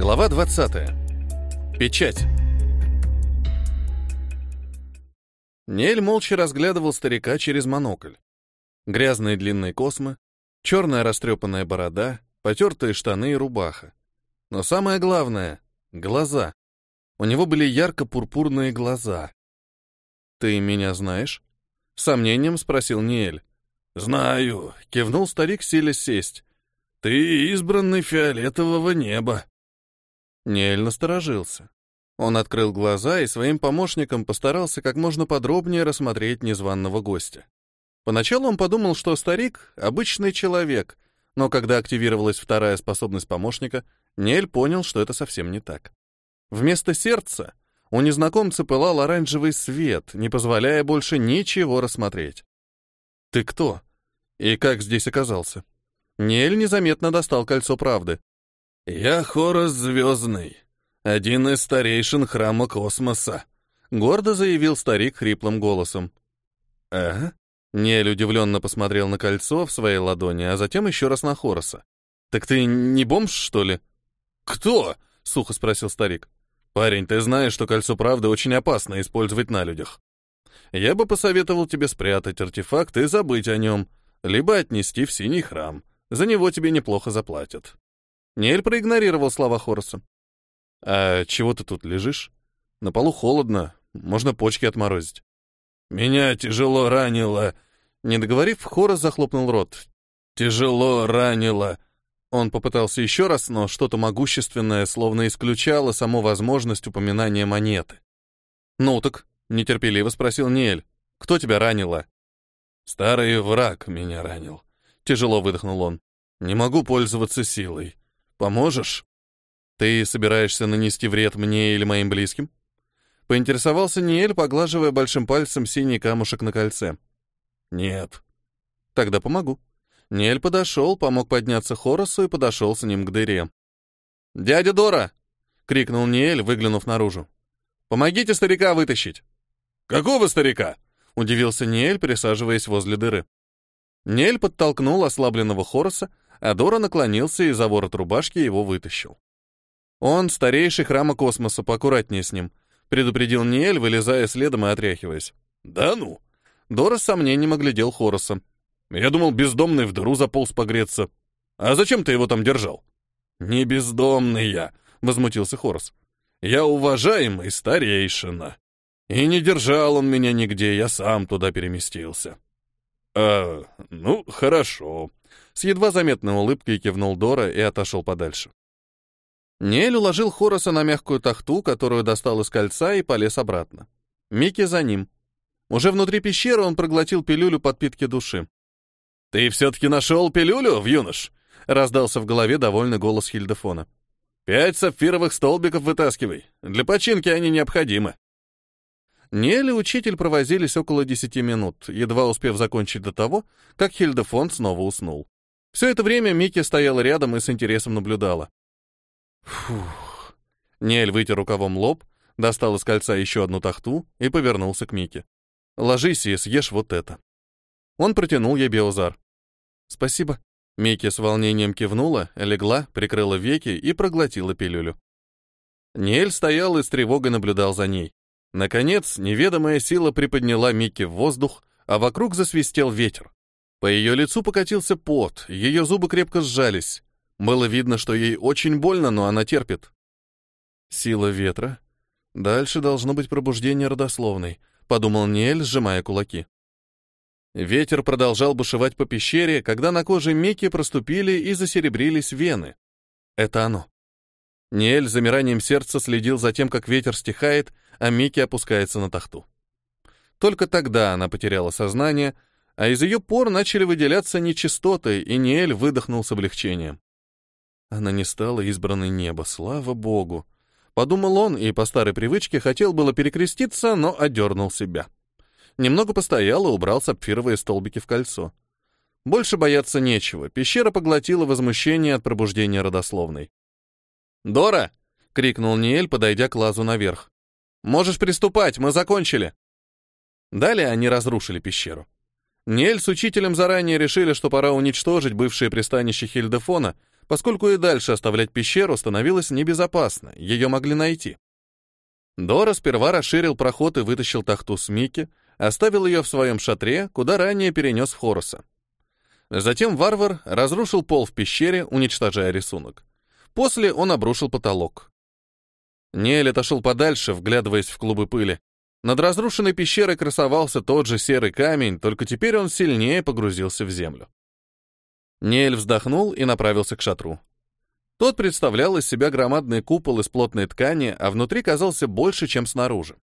Глава 20. Печать. Нель молча разглядывал старика через монокль. Грязные длинные космы, черная растрепанная борода, потертые штаны и рубаха. Но самое главное — глаза. У него были ярко-пурпурные глаза. «Ты меня знаешь?» — сомнением спросил Ниэль. «Знаю», — кивнул старик, силясь сесть. «Ты избранный фиолетового неба». Ниэль насторожился. Он открыл глаза и своим помощникам постарался как можно подробнее рассмотреть незваного гостя. Поначалу он подумал, что старик — обычный человек, но когда активировалась вторая способность помощника, Ниэль понял, что это совсем не так. Вместо сердца у незнакомца пылал оранжевый свет, не позволяя больше ничего рассмотреть. «Ты кто? И как здесь оказался?» Ниэль незаметно достал кольцо правды. «Я Хорос Звездный, один из старейшин храма космоса», — гордо заявил старик хриплым голосом. «Ага». Ниэль удивленно посмотрел на кольцо в своей ладони, а затем еще раз на Хороса. «Так ты не бомж, что ли?» «Кто?» — сухо спросил старик. «Парень, ты знаешь, что кольцо правды очень опасно использовать на людях. Я бы посоветовал тебе спрятать артефакт и забыть о нем, либо отнести в синий храм. За него тебе неплохо заплатят». Нель проигнорировал слова Хороса. «А чего ты тут лежишь? На полу холодно, можно почки отморозить». «Меня тяжело ранило». Не договорив, Хорос захлопнул рот. «Тяжело ранило». Он попытался еще раз, но что-то могущественное словно исключало саму возможность упоминания монеты. «Ну так», — нетерпеливо спросил Ниэль, — «кто тебя ранило?» «Старый враг меня ранил», — тяжело выдохнул он. «Не могу пользоваться силой. Поможешь? Ты собираешься нанести вред мне или моим близким? Поинтересовался Ниэль, поглаживая большим пальцем синий камушек на кольце. Нет. Тогда помогу. Ниэль подошел, помог подняться Хоросу и подошел с ним к дыре. «Дядя Дора!» — крикнул Ниэль, выглянув наружу. «Помогите старика вытащить!» «Какого старика?» — удивился Ниэль, присаживаясь возле дыры. Ниэль подтолкнул ослабленного Хороса, а Дора наклонился и за ворот рубашки его вытащил. «Он старейший храма космоса, поаккуратнее с ним», — предупредил Ниэль, вылезая следом и отряхиваясь. «Да ну?» Дора с сомнением оглядел Хороса. «Я думал, бездомный в дыру заполз погреться. А зачем ты его там держал?» «Не бездомный я», — возмутился Хорос. «Я уважаемый старейшина. И не держал он меня нигде, я сам туда переместился». «А, ну, хорошо», с едва заметной улыбкой кивнул Дора и отошел подальше. Нель уложил Хороса на мягкую тахту, которую достал из кольца, и полез обратно. Микки за ним. Уже внутри пещеры он проглотил пилюлю подпитки души. «Ты все-таки нашел пилюлю, в юнош?» — раздался в голове довольный голос Хильдефона. «Пять сапфировых столбиков вытаскивай. Для починки они необходимы». Нель и учитель провозились около десяти минут, едва успев закончить до того, как Хильдефон снова уснул. Все это время Микки стояла рядом и с интересом наблюдала. Фух. Нель вытер рукавом лоб, достал из кольца еще одну тахту и повернулся к Мике. «Ложись и съешь вот это». Он протянул ей биозар. «Спасибо». Микки с волнением кивнула, легла, прикрыла веки и проглотила пилюлю. Нель стоял и с тревогой наблюдал за ней. Наконец, неведомая сила приподняла Микки в воздух, а вокруг засвистел ветер. По ее лицу покатился пот, ее зубы крепко сжались. Было видно, что ей очень больно, но она терпит. Сила ветра. Дальше должно быть пробуждение родословной, подумал Ниэль, сжимая кулаки. Ветер продолжал бушевать по пещере, когда на коже Мики проступили и засеребрились вены. Это оно. Ниэль замиранием сердца следил за тем, как ветер стихает, а Мики опускается на тахту. Только тогда она потеряла сознание — а из ее пор начали выделяться нечистоты, и Ниэль выдохнул с облегчением. Она не стала избранной неба, слава богу. Подумал он и по старой привычке хотел было перекреститься, но одернул себя. Немного постоял и убрал сапфировые столбики в кольцо. Больше бояться нечего, пещера поглотила возмущение от пробуждения родословной. «Дора!» — крикнул Ниэль, подойдя к лазу наверх. «Можешь приступать, мы закончили!» Далее они разрушили пещеру. Нель с учителем заранее решили, что пора уничтожить бывшее пристанище Хильдефона, поскольку и дальше оставлять пещеру становилось небезопасно, ее могли найти. Дора сперва расширил проход и вытащил тахту с Мики, оставил ее в своем шатре, куда ранее перенес Хороса. Затем варвар разрушил пол в пещере, уничтожая рисунок. После он обрушил потолок. Нель отошел подальше, вглядываясь в клубы пыли. Над разрушенной пещерой красовался тот же серый камень, только теперь он сильнее погрузился в землю. Нель вздохнул и направился к шатру. Тот представлял из себя громадный купол из плотной ткани, а внутри казался больше, чем снаружи.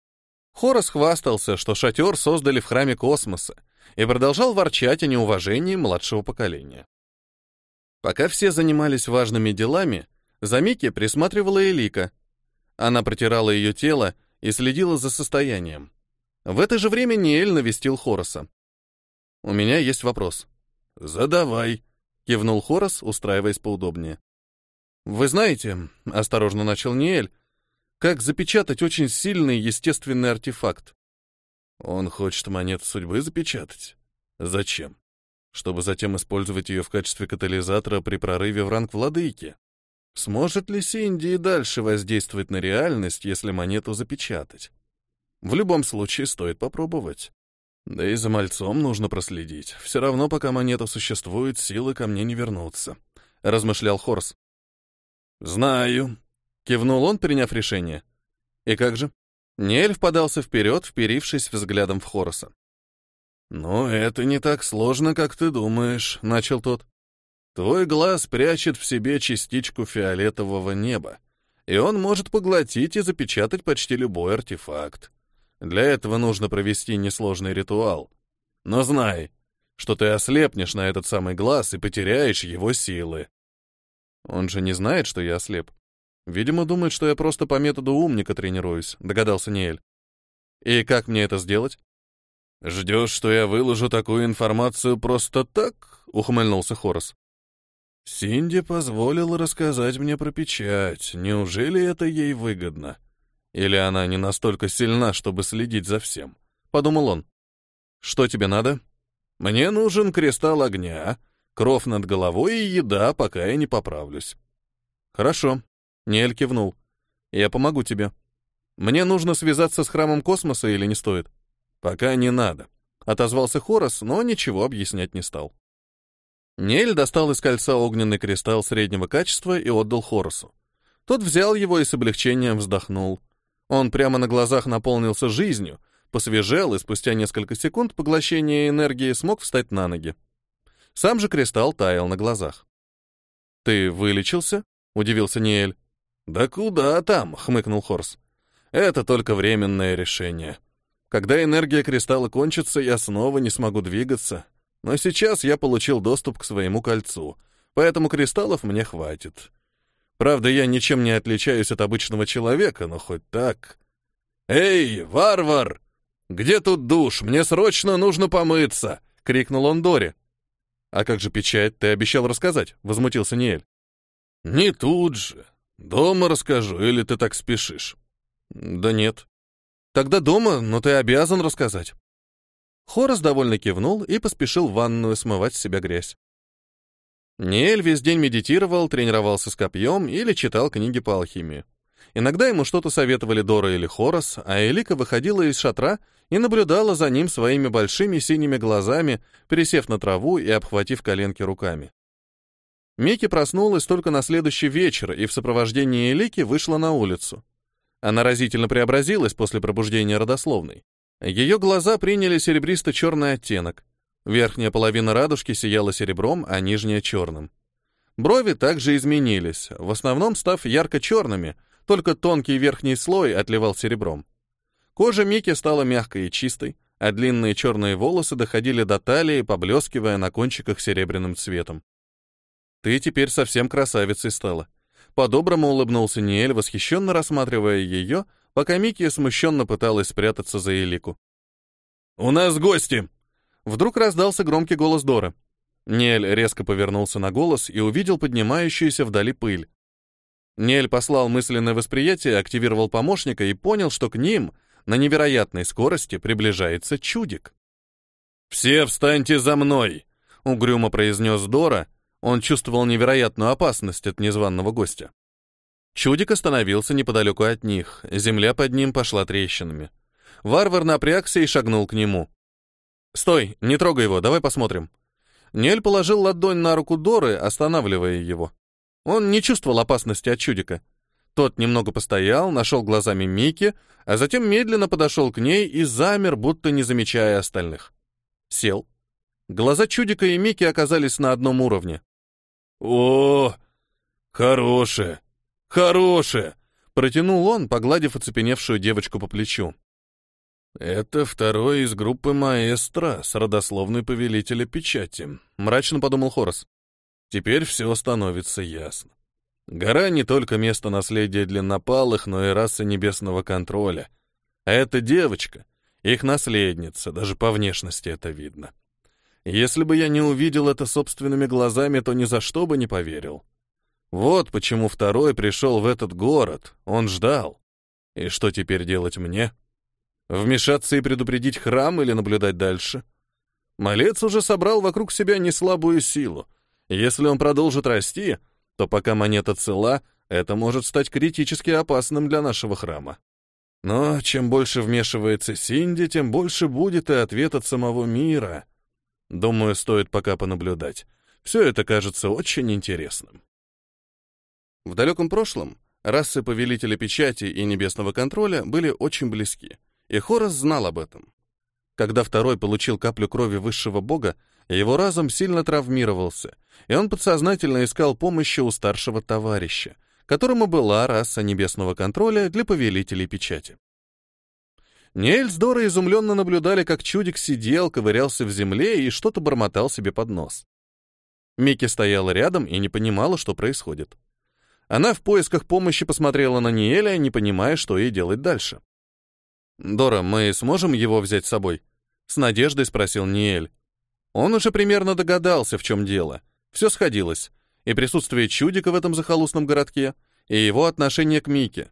Хорос хвастался, что шатер создали в храме космоса, и продолжал ворчать о неуважении младшего поколения. Пока все занимались важными делами, за Микки присматривала Элика. Она протирала ее тело и следила за состоянием. В это же время Ниэль навестил Хороса. «У меня есть вопрос». «Задавай», кивнул Хорос, устраиваясь поудобнее. Вы знаете, осторожно начал Ниэль, как запечатать очень сильный естественный артефакт. Он хочет монету судьбы запечатать. Зачем? Чтобы затем использовать ее в качестве катализатора при прорыве в ранг владыки. Сможет ли Синди и дальше воздействовать на реальность, если монету запечатать? В любом случае стоит попробовать. Да и за мальцом нужно проследить. Все равно, пока монета существует, силы ко мне не вернутся», — размышлял Хорс. «Знаю», — кивнул он, приняв решение. «И как же?» Нельф подался вперед, вперившись взглядом в Хороса. «Ну, это не так сложно, как ты думаешь», — начал тот. «Твой глаз прячет в себе частичку фиолетового неба, и он может поглотить и запечатать почти любой артефакт. Для этого нужно провести несложный ритуал. Но знай, что ты ослепнешь на этот самый глаз и потеряешь его силы. Он же не знает, что я ослеп. Видимо, думает, что я просто по методу умника тренируюсь, догадался Ниэль. И как мне это сделать? Ждешь, что я выложу такую информацию просто так? ухмыльнулся Хорос. Синди позволила рассказать мне про печать. Неужели это ей выгодно? Или она не настолько сильна, чтобы следить за всем? Подумал он. Что тебе надо? Мне нужен кристалл огня, кров над головой и еда, пока я не поправлюсь. Хорошо. Ниэль кивнул. Я помогу тебе. Мне нужно связаться с храмом космоса или не стоит? Пока не надо. Отозвался Хорос, но ничего объяснять не стал. Нель достал из кольца огненный кристалл среднего качества и отдал Хоросу. Тот взял его и с облегчением вздохнул. Он прямо на глазах наполнился жизнью, посвежел и спустя несколько секунд поглощения энергии смог встать на ноги. Сам же кристалл таял на глазах. «Ты вылечился?» — удивился Ниэль. «Да куда там?» — хмыкнул Хорс. «Это только временное решение. Когда энергия кристалла кончится, я снова не смогу двигаться. Но сейчас я получил доступ к своему кольцу, поэтому кристаллов мне хватит. Правда, я ничем не отличаюсь от обычного человека, но хоть так. «Эй, варвар! Где тут душ? Мне срочно нужно помыться!» — крикнул он Доре. «А как же печать? Ты обещал рассказать?» — возмутился Ниэль. «Не тут же. Дома расскажу, или ты так спешишь?» «Да нет». «Тогда дома, но ты обязан рассказать». Хорос довольно кивнул и поспешил в ванную смывать с себя грязь. Ниэль весь день медитировал, тренировался с копьем или читал книги по алхимии. Иногда ему что-то советовали Дора или Хорос, а Элика выходила из шатра и наблюдала за ним своими большими синими глазами, пересев на траву и обхватив коленки руками. Микки проснулась только на следующий вечер и в сопровождении Элики вышла на улицу. Она разительно преобразилась после пробуждения родословной. Ее глаза приняли серебристо-черный оттенок. Верхняя половина радужки сияла серебром, а нижняя — черным. Брови также изменились, в основном став ярко-черными, только тонкий верхний слой отливал серебром. Кожа Мики стала мягкой и чистой, а длинные черные волосы доходили до талии, поблескивая на кончиках серебряным цветом. «Ты теперь совсем красавицей стала». По-доброму улыбнулся Ниэль, восхищенно рассматривая ее, пока Микки смущенно пыталась спрятаться за Элику. «У нас гости!» Вдруг раздался громкий голос Дора. Нель резко повернулся на голос и увидел поднимающуюся вдали пыль. Нель послал мысленное восприятие, активировал помощника и понял, что к ним на невероятной скорости приближается чудик. «Все встаньте за мной!» — угрюмо произнес Дора. Он чувствовал невероятную опасность от незваного гостя. Чудик остановился неподалеку от них, земля под ним пошла трещинами. Варвар напрягся и шагнул к нему. «Стой, не трогай его, давай посмотрим». Нель положил ладонь на руку Доры, останавливая его. Он не чувствовал опасности от чудика. Тот немного постоял, нашел глазами Мики, а затем медленно подошел к ней и замер, будто не замечая остальных. Сел. Глаза чудика и Мики оказались на одном уровне. «О, хорошая, хорошая!» Протянул он, погладив оцепеневшую девочку по плечу. «Это второй из группы маэстро с родословной повелителя печати», — мрачно подумал Хорос. «Теперь все становится ясно. Гора не только место наследия длиннопалых, но и раса небесного контроля. А эта девочка, их наследница, даже по внешности это видно. Если бы я не увидел это собственными глазами, то ни за что бы не поверил. Вот почему второй пришел в этот город, он ждал. И что теперь делать мне?» Вмешаться и предупредить храм или наблюдать дальше? Малец уже собрал вокруг себя неслабую силу. Если он продолжит расти, то пока монета цела, это может стать критически опасным для нашего храма. Но чем больше вмешивается Синди, тем больше будет и ответ от самого мира. Думаю, стоит пока понаблюдать. Все это кажется очень интересным. В далеком прошлом расы Повелителя Печати и Небесного Контроля были очень близки. И Хорос знал об этом. Когда второй получил каплю крови высшего бога, его разум сильно травмировался, и он подсознательно искал помощи у старшего товарища, которому была раса небесного контроля для повелителей печати. Ниэль с Дорой изумленно наблюдали, как чудик сидел, ковырялся в земле и что-то бормотал себе под нос. Микки стояла рядом и не понимала, что происходит. Она в поисках помощи посмотрела на Ниэля, не понимая, что ей делать дальше. «Дора, мы сможем его взять с собой?» — с надеждой спросил Ниэль. Он уже примерно догадался, в чем дело. Все сходилось. И присутствие чудика в этом захолустном городке, и его отношение к Мике.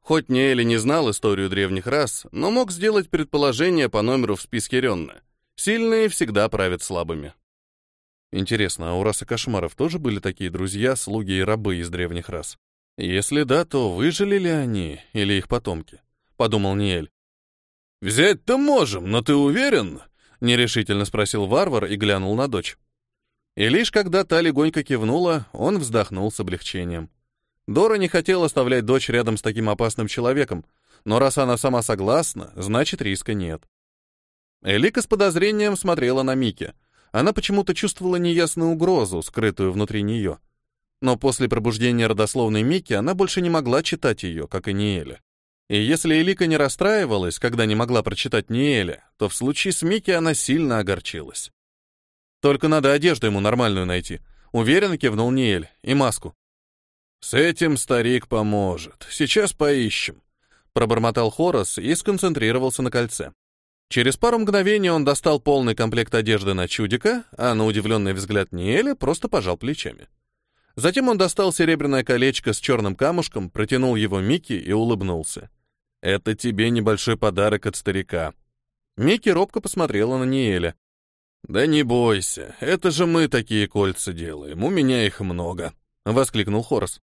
Хоть Ниэль и не знал историю древних рас, но мог сделать предположение по номеру в списке Ренна. Сильные всегда правят слабыми. Интересно, а у расы кошмаров тоже были такие друзья, слуги и рабы из древних рас? Если да, то выжили ли они или их потомки? подумал Ниэль. «Взять-то можем, но ты уверен?» — нерешительно спросил варвар и глянул на дочь. И лишь когда та легонько кивнула, он вздохнул с облегчением. Дора не хотел оставлять дочь рядом с таким опасным человеком, но раз она сама согласна, значит риска нет. Элика с подозрением смотрела на Мики. Она почему-то чувствовала неясную угрозу, скрытую внутри нее. Но после пробуждения родословной Мики она больше не могла читать ее, как и Ниэля. И если Элика не расстраивалась, когда не могла прочитать Ниэля, то в случае с Микки она сильно огорчилась. «Только надо одежду ему нормальную найти», — уверенно кивнул Ниэль, — «и маску». «С этим старик поможет. Сейчас поищем», — пробормотал Хорос и сконцентрировался на кольце. Через пару мгновений он достал полный комплект одежды на чудика, а на удивленный взгляд Ниэля просто пожал плечами. Затем он достал серебряное колечко с черным камушком, протянул его Микки и улыбнулся. Это тебе небольшой подарок от старика. Микки робко посмотрела на Ниэля. Да не бойся, это же мы такие кольца делаем, у меня их много, воскликнул Хорос.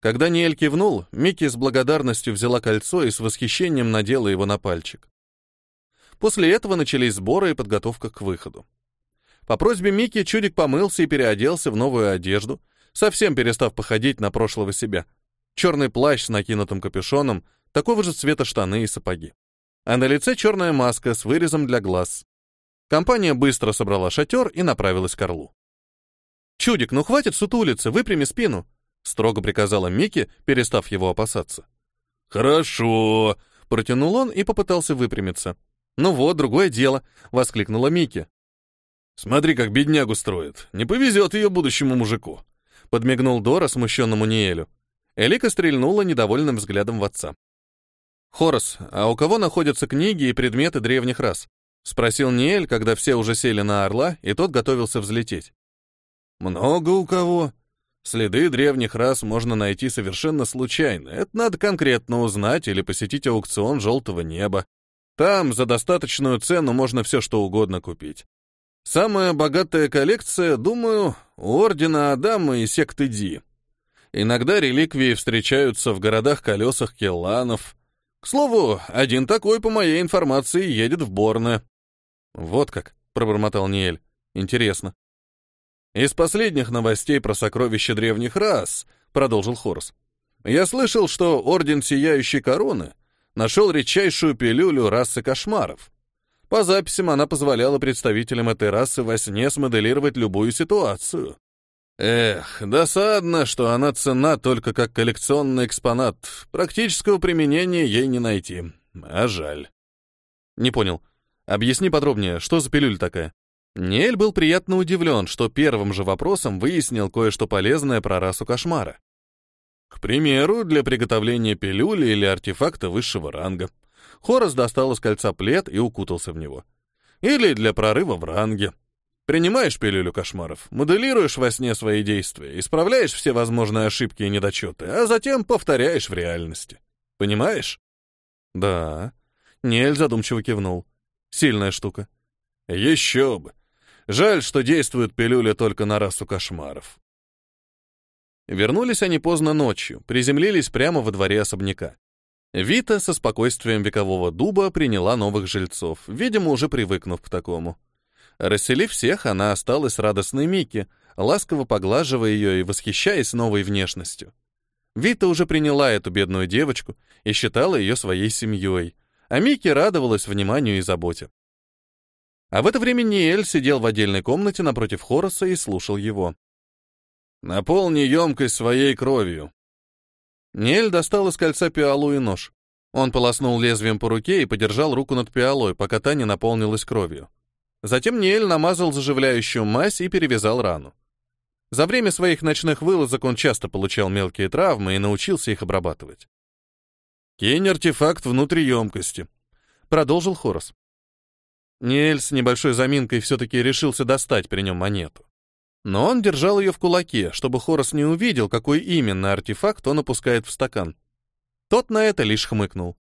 Когда Ниэль кивнул, Микки с благодарностью взяла кольцо и с восхищением надела его на пальчик. После этого начались сборы и подготовка к выходу. По просьбе Микки чудик помылся и переоделся в новую одежду, совсем перестав походить на прошлого себя. Черный плащ с накинутым капюшоном, такого же цвета штаны и сапоги. А на лице черная маска с вырезом для глаз. Компания быстро собрала шатер и направилась к Орлу. «Чудик, ну хватит сутулиться, выпрями спину», — строго приказала Микки, перестав его опасаться. «Хорошо», — протянул он и попытался выпрямиться. «Ну вот, другое дело», — воскликнула Микки. «Смотри, как беднягу строит. Не повезет ее будущему мужику», — подмигнул Дора смущенному Ниэлю. Элика стрельнула недовольным взглядом в отца. «Хорос, а у кого находятся книги и предметы древних рас?» — спросил Ниэль, когда все уже сели на орла, и тот готовился взлететь. «Много у кого. Следы древних рас можно найти совершенно случайно. Это надо конкретно узнать или посетить аукцион желтого неба. Там за достаточную цену можно все что угодно купить. Самая богатая коллекция, думаю, у Ордена Адама и секты Ди. Иногда реликвии встречаются в городах-колесах Келланов. К слову, один такой, по моей информации, едет в Борне. «Вот как», — пробормотал Ниэль. «Интересно». «Из последних новостей про сокровища древних рас», — продолжил Хорс, «я слышал, что Орден Сияющей Короны нашел редчайшую пилюлю расы кошмаров. По записям она позволяла представителям этой расы во сне смоделировать любую ситуацию. Эх, досадно, что она цена только как коллекционный экспонат. Практического применения ей не найти. А жаль. Не понял. Объясни подробнее, что за пилюль такая? Нель был приятно удивлен, что первым же вопросом выяснил кое-что полезное про расу кошмара. К примеру, для приготовления пилюли или артефакта высшего ранга. Хорос достал из кольца плед и укутался в него. Или для прорыва в ранге. Принимаешь пилюлю кошмаров, моделируешь во сне свои действия, исправляешь все возможные ошибки и недочеты, а затем повторяешь в реальности. Понимаешь? Да. Нель задумчиво кивнул. Сильная штука. Еще бы. Жаль, что действует пилюля только на расу кошмаров. Вернулись они поздно ночью, приземлились прямо во дворе особняка. Вита со спокойствием векового дуба приняла новых жильцов, видимо, уже привыкнув к такому. Расселив всех, она осталась радостной Микки, ласково поглаживая ее и восхищаясь новой внешностью. Вита уже приняла эту бедную девочку и считала ее своей семьей, а Микки радовалась вниманию и заботе. А в это время Ниэль сидел в отдельной комнате напротив Хороса и слушал его. «Наполни емкость своей кровью», Ниэль достал из кольца пиалу и нож. Он полоснул лезвием по руке и подержал руку над пиалой, пока та не наполнилась кровью. Затем Ниэль намазал заживляющую мазь и перевязал рану. За время своих ночных вылазок он часто получал мелкие травмы и научился их обрабатывать. «Кинь артефакт внутри емкости», — продолжил Хорос. Ниэль с небольшой заминкой все-таки решился достать при нем монету. Но он держал ее в кулаке, чтобы Хорос не увидел, какой именно артефакт он опускает в стакан. Тот на это лишь хмыкнул.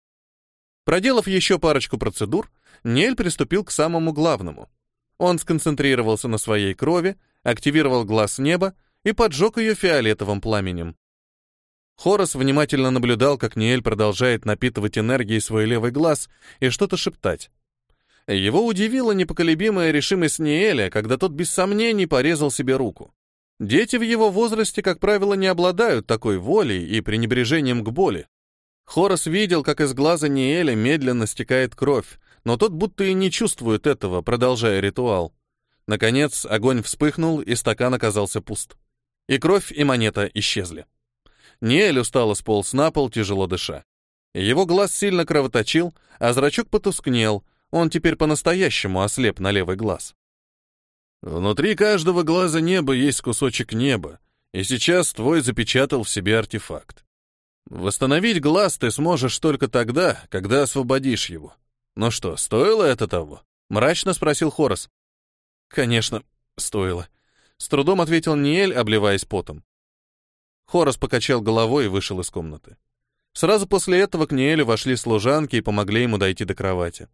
Проделав еще парочку процедур, Нель приступил к самому главному. Он сконцентрировался на своей крови, активировал глаз неба и поджег ее фиолетовым пламенем. Хорос внимательно наблюдал, как Ниэль продолжает напитывать энергией свой левый глаз и что-то шептать. Его удивила непоколебимая решимость Ниэля, когда тот без сомнений порезал себе руку. Дети в его возрасте, как правило, не обладают такой волей и пренебрежением к боли. Хорос видел, как из глаза Ниэля медленно стекает кровь, но тот будто и не чувствует этого, продолжая ритуал. Наконец, огонь вспыхнул, и стакан оказался пуст. И кровь, и монета исчезли. Ниэль устало сполз на пол, тяжело дыша. Его глаз сильно кровоточил, а зрачок потускнел — он теперь по-настоящему ослеп на левый глаз. Внутри каждого глаза неба есть кусочек неба, и сейчас твой запечатал в себе артефакт. Восстановить глаз ты сможешь только тогда, когда освободишь его. Ну что, стоило это того? Мрачно спросил Хорос. Конечно, стоило. С трудом ответил Ниэль, обливаясь потом. Хорос покачал головой и вышел из комнаты. Сразу после этого к Ниэлю вошли служанки и помогли ему дойти до кровати.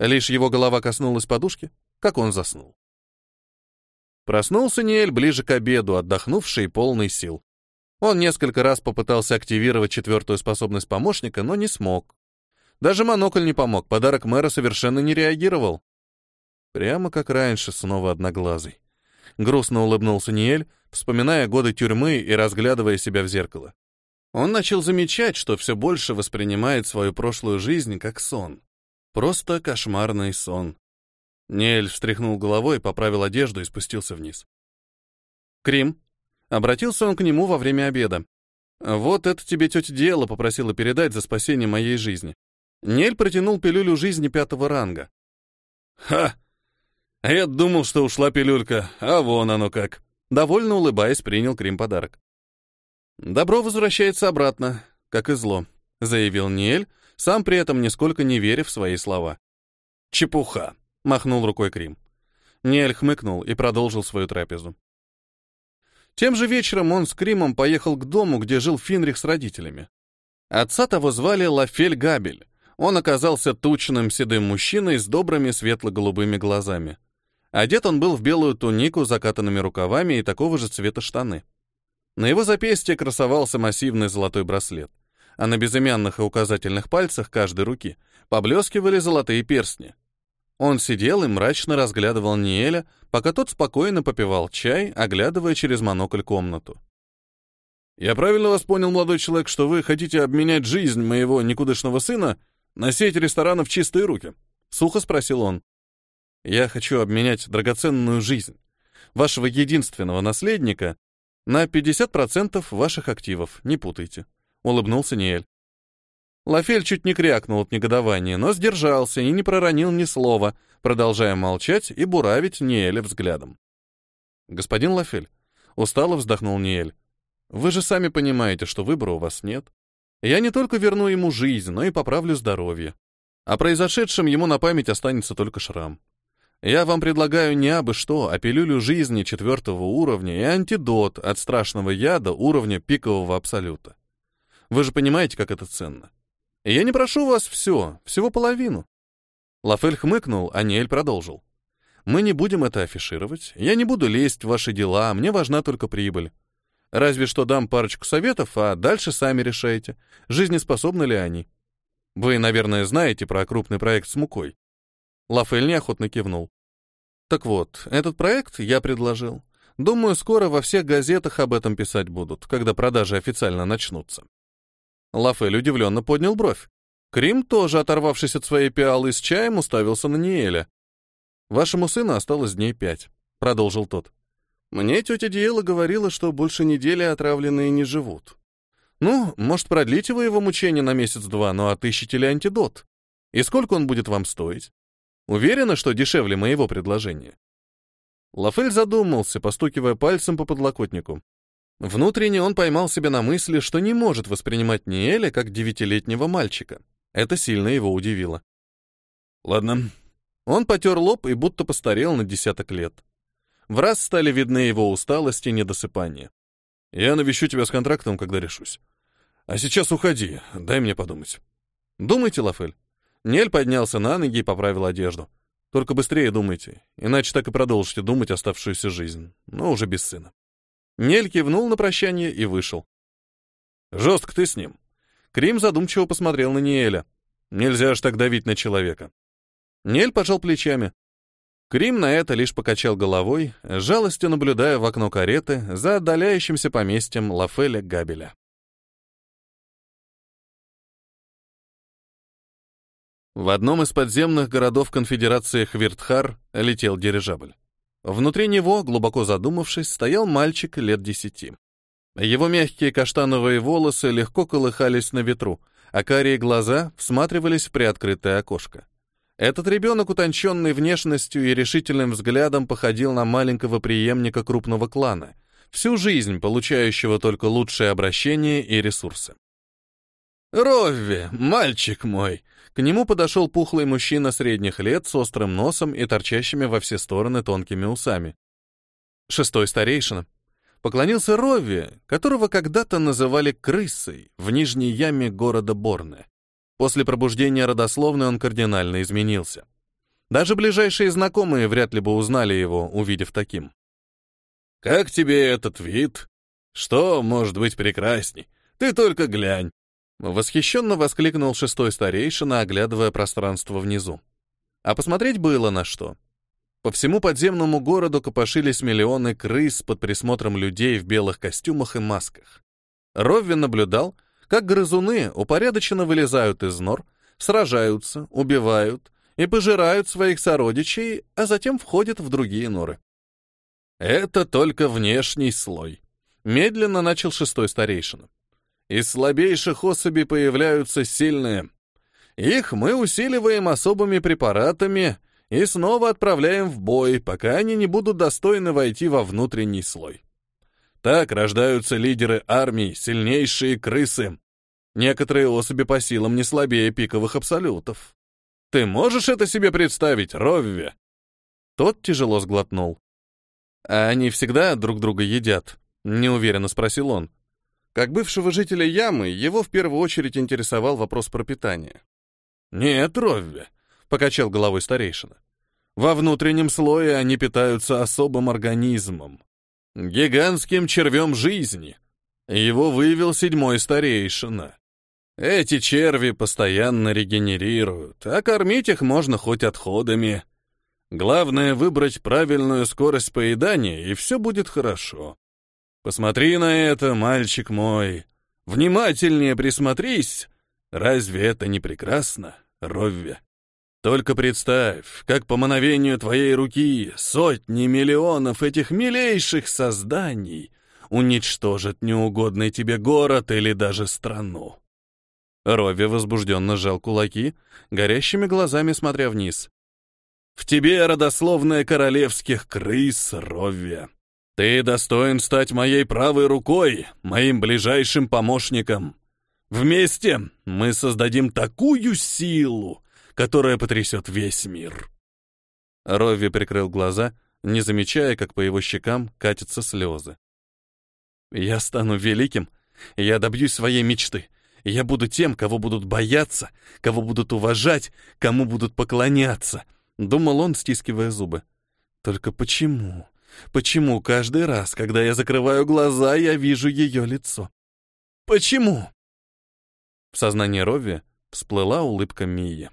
Лишь его голова коснулась подушки, как он заснул. Проснулся Ниэль ближе к обеду, отдохнувший и полный сил. Он несколько раз попытался активировать четвертую способность помощника, но не смог. Даже монокль не помог, подарок мэра совершенно не реагировал. Прямо как раньше, снова одноглазый. Грустно улыбнулся Ниэль, вспоминая годы тюрьмы и разглядывая себя в зеркало. Он начал замечать, что все больше воспринимает свою прошлую жизнь как сон. Просто кошмарный сон. Нель встряхнул головой, поправил одежду и спустился вниз. «Крим». Обратился он к нему во время обеда. «Вот это тебе тетя Диэла попросила передать за спасение моей жизни». Нель протянул пилюлю жизни пятого ранга. «Ха! А я думал, что ушла пилюлька, а вон оно как!» Довольно улыбаясь, принял Крим подарок. «Добро возвращается обратно, как и зло», — заявил Ниэль, сам при этом нисколько не веря в свои слова. «Чепуха!» — махнул рукой Крим. Ниэль хмыкнул и продолжил свою трапезу. Тем же вечером он с Кримом поехал к дому, где жил Финрих с родителями. Отца того звали Лафель Габель. Он оказался тучным седым мужчиной с добрыми светло-голубыми глазами. Одет он был в белую тунику с закатанными рукавами и такого же цвета штаны. На его запястье красовался массивный золотой браслет, а на безымянных и указательных пальцах каждой руки поблескивали золотые перстни. Он сидел и мрачно разглядывал Ниэля, пока тот спокойно попивал чай, оглядывая через монокль комнату. «Я правильно вас понял, молодой человек, что вы хотите обменять жизнь моего никудышного сына на сеть ресторанов «Чистые руки»?» — сухо спросил он. «Я хочу обменять драгоценную жизнь вашего единственного наследника на 50% ваших активов, не путайте», — улыбнулся Ниэль. Лафель чуть не крякнул от негодования, но сдержался и не проронил ни слова, продолжая молчать и буравить Ниэля взглядом. «Господин Лафель», — устало вздохнул Ниэль, — «вы же сами понимаете, что выбора у вас нет. Я не только верну ему жизнь, но и поправлю здоровье. О произошедшем ему на память останется только шрам. Я вам предлагаю не абы что, а пилюлю жизни четвертого уровня и антидот от страшного яда уровня пикового абсолюта. Вы же понимаете, как это ценно. Я не прошу вас все, всего половину. Лафель хмыкнул, а Ниэль продолжил. Мы не будем это афишировать, я не буду лезть в ваши дела, мне важна только прибыль. Разве что дам парочку советов, а дальше сами решайте, жизнеспособны ли они. Вы, наверное, знаете про крупный проект с мукой. Лафель неохотно кивнул. Так вот, этот проект я предложил. Думаю, скоро во всех газетах об этом писать будут, когда продажи официально начнутся. Лафель удивленно поднял бровь. Крим, тоже оторвавшись от своей пиалы с чаем, уставился на Ниэля. «Вашему сыну осталось дней пять», — продолжил тот. «Мне тетя Диэла говорила, что больше недели отравленные не живут. Ну, может, продлите вы его мучение на месяц-два, но отыщите ли антидот? И сколько он будет вам стоить? Уверена, что дешевле моего предложения?» Лафель задумался, постукивая пальцем по подлокотнику. Внутренне он поймал себя на мысли, что не может воспринимать Ниэля как девятилетнего мальчика. Это сильно его удивило. «Ладно». Он потер лоб и будто постарел на десяток лет. В раз стали видны его усталость и недосыпание. «Я навещу тебя с контрактом, когда решусь. А сейчас уходи, дай мне подумать». «Думайте, Лафель». Нель поднялся на ноги и поправил одежду. «Только быстрее думайте, иначе так и продолжите думать оставшуюся жизнь, но уже без сына». Нель кивнул на прощание и вышел. «Жестко ты с ним». Крим задумчиво посмотрел на Ниэля. Нельзя ж так давить на человека. Нель пожал плечами. Крим на это лишь покачал головой, жалостью наблюдая в окно кареты за отдаляющимся поместьем Лафеля Габеля. В одном из подземных городов конфедерации Хвиртхар летел дирижабль. Внутри него, глубоко задумавшись, стоял мальчик лет десяти. Его мягкие каштановые волосы легко колыхались на ветру, а карие глаза всматривались в приоткрытое окошко. Этот ребенок, утонченный внешностью и решительным взглядом, походил на маленького преемника крупного клана, всю жизнь получающего только лучшее обращение и ресурсы. «Ровви, мальчик мой!» К нему подошел пухлый мужчина средних лет с острым носом и торчащими во все стороны тонкими усами. Шестой старейшина, поклонился Рове, которого когда-то называли крысой в нижней яме города Борне. После пробуждения родословной он кардинально изменился. Даже ближайшие знакомые вряд ли бы узнали его, увидев таким. «Как тебе этот вид? Что может быть прекрасней? Ты только глянь!» Восхищенно воскликнул шестой старейшина, оглядывая пространство внизу. А посмотреть было на что. По всему подземному городу копошились миллионы крыс под присмотром людей в белых костюмах и масках. Роввин наблюдал, как грызуны упорядоченно вылезают из нор, сражаются, убивают и пожирают своих сородичей, а затем входят в другие норы. Это только внешний слой. Медленно начал шестой старейшина. Из слабейших особей появляются сильные. Их мы усиливаем особыми препаратами и снова отправляем в бой, пока они не будут достойны войти во внутренний слой. Так рождаются лидеры армий, сильнейшие крысы. Некоторые особи по силам не слабее пиковых абсолютов. Ты можешь это себе представить, Ровви? Тот тяжело сглотнул. А они всегда друг друга едят? Неуверенно спросил он. Как бывшего жителя Ямы, его в первую очередь интересовал вопрос пропитания. «Нет, Ровви», — покачал головой старейшина. Во внутреннем слое они питаются особым организмом, гигантским червем жизни. Его вывел седьмой старейшина. Эти черви постоянно регенерируют, а кормить их можно хоть отходами. Главное — выбрать правильную скорость поедания, и все будет хорошо. Посмотри на это, мальчик мой. Внимательнее присмотрись. Разве это не прекрасно, Ровви? Только представь, как по мановению твоей руки сотни миллионов этих милейших созданий уничтожат неугодный тебе город или даже страну. Рови возбужденно сжал кулаки, горящими глазами смотря вниз. «В тебе родословная королевских крыс, Ровви. Ты достоин стать моей правой рукой, моим ближайшим помощником. Вместе мы создадим такую силу, которая потрясет весь мир. Рови прикрыл глаза, не замечая, как по его щекам катятся слезы. «Я стану великим, я добьюсь своей мечты. Я буду тем, кого будут бояться, кого будут уважать, кому будут поклоняться», — думал он, стискивая зубы. «Только почему? Почему каждый раз, когда я закрываю глаза, я вижу ее лицо? Почему?» В сознании Рови всплыла улыбка Мии.